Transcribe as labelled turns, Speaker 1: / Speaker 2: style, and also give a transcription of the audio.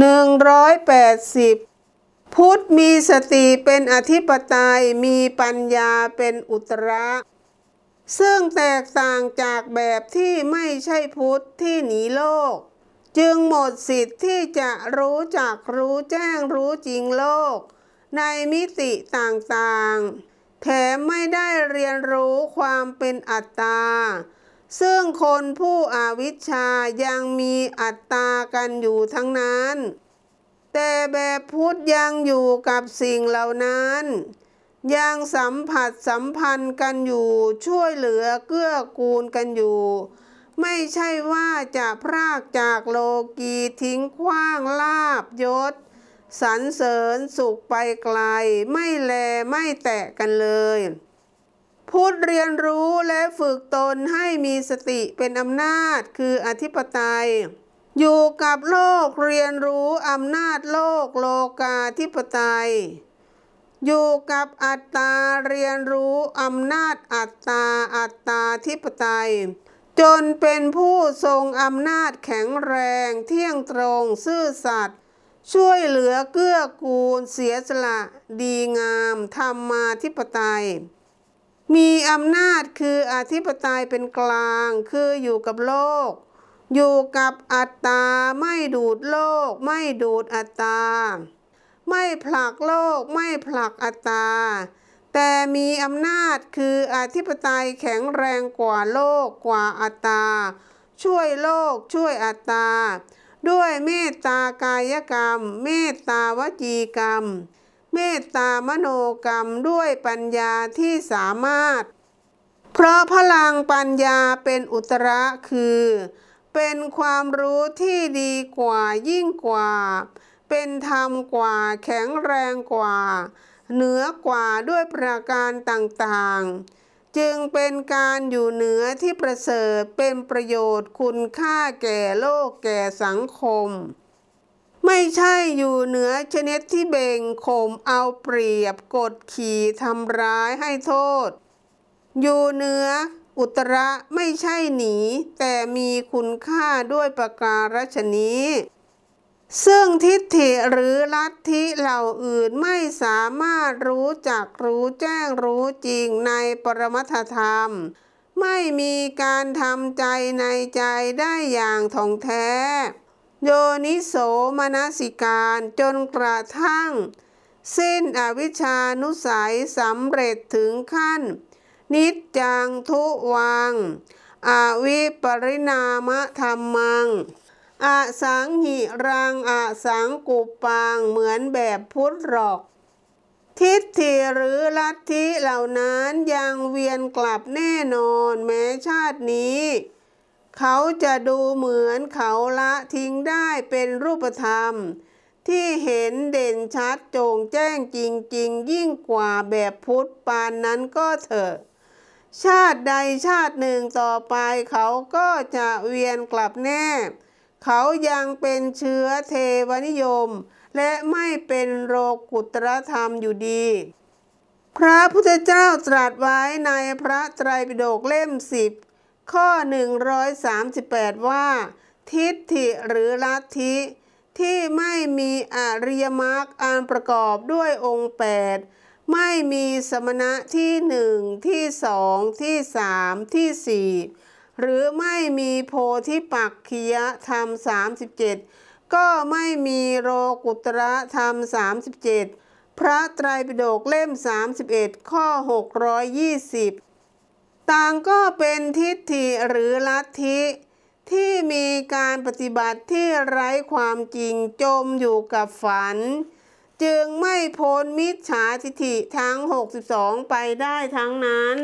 Speaker 1: 180 พุทธมีสติเป็นอธิปไตยมีปัญญาเป็นอุตระ ซึ่งแตกต่างจากแบบที่ไม่ใช่พุทธที่หนีโลก จึงหมดสิทธิ์ที่จะรู้จักรู้แจ้งรู้จริงโลก ในมิติต่างๆ แถมไม่ได้เรียนรู้ความเป็นอัตตา ซึ่งคนผู้อาวิชชายังมีอัตตากันอยู่ทั้งนั้น แต่แบบพุทธยังอยู่กับสิ่งเหล่านั้น ยังสัมผัสสัมพันธ์กันอยู่ช่วยเหลือเกื้อกูลกันอยู่ ไม่ใช่ว่าจะพรากจากโลกีทิ้งขว้างลาบยศสรรเสริญสุขไปไกล ไม่แลไม่แตะกันเลย พุทธเรียนรู้และฝึกตนให้มีสติเป็นอำนาจคืออธิปไตย อยู่กับโลกเรียนรู้อำนาจโลกโลกาธิปไตย อยู่กับอัตตาเรียนรู้อำนาจอัตตาอัตตาธิปไตย จนเป็นผู้ทรงอำนาจแข็งแรงเที่ยงตรงซื่อสัตย์ช่วยเหลือเกื้อกูลเสียสละ ดีงามธรรมาธิปไตย มีอำนาจคืออธิปไตยเป็นกลาง คืออยู่กับโลก อยู่กับอัตตา ไม่ดูดโลก ไม่ดูดอัตตา ไม่ผลักโลก ไม่ผลักอัตตา แต่มีอำนาจคืออธิปไตยแข็งแรงกว่าโลกกว่าอัตตา ช่วยโลกช่วยอัตตา ด้วยเมตตากายกรรม เมตตาวจีกรรม เมตตามโนกรรมด้วยปัญญาที่สามารถ เพราะพลังปัญญาเป็นอุตระคือ เป็นความรู้ที่ดีกว่ายิ่งกว่า เป็นธรรมกว่าแข็งแรงกว่า เหนือกว่าด้วยประการต่างๆ จึงเป็นการอยู่เหนือที่ประเสริฐเป็นประโยชน์คุณค่าแก่โลกแก่สังคม ไม่ใช่อยู่เหนือชนิดที่เบ่งข่มเอาเปรียบกดขี่ทำร้ายให้โทษ อยู่เหนืออุตระไม่ใช่หนี แต่มีคุณค่าด้วยประการฉนี้ซึ่งทิฏฐิหรือลัทธิเหล่าอื่นไม่สามารถรู้จักรู้แจ้งรู้จริงในปรมัตธรรม ไม่มีการทำใจในใจได้อย่างท่องแท้ โยนิโสมนสิการจนกระทั่ง สิ้นอวิชานุสัยสำเร็จถึงขั้น นิจจังทุวัง อวิปริณามะธรรมังอสังหิรังอสังกุปังเหมือนแบบพุทธหรอก ทิฏฐิหรือลัทธิเหล่านั้นยังเวียนกลับแน่นอนแม้ชาตินี้ เขาจะดูเหมือนเขาละทิ้งได้เป็นรูปธรรม ที่เห็นเด่นชัดโจงแจ้งจริง ๆ ยิ่งกว่าแบบพุทธปานนั้นก็เถอะชาติใดชาติหนึ่งต่อไปเขาก็จะเวียนกลับแน่ เขายังเป็นเชื้อเทวนิยม และไม่เป็นโลกุตรธรรมอยู่ดี พระพุทธเจ้าตรัสไว้ในพระไตรปิฎกเล่มสิบ ข้อ 138 ว่า ทิฏฐิหรือลัทธิ ที่ไม่มีอริยมรรคอันประกอบด้วยองค์ 8 ไม่มีสมณะที่หนึ่งที่สองที่สามที่สี่หรือไม่มีโพธิปักขียธรรม 37 ก็ไม่มีโลกุตระธรรม 37 พระไตรปิฎกเล่ม 31 ข้อ 620 ต่างก็เป็นทิฏฐิหรือลัทธิ ที่มีการปฏิบัติที่ไร้ความจริงจมอยู่กับฝัน จึงไม่พ้นมิจฉาทิฐิทั้ง 62 ไปได้ทั้งนั้น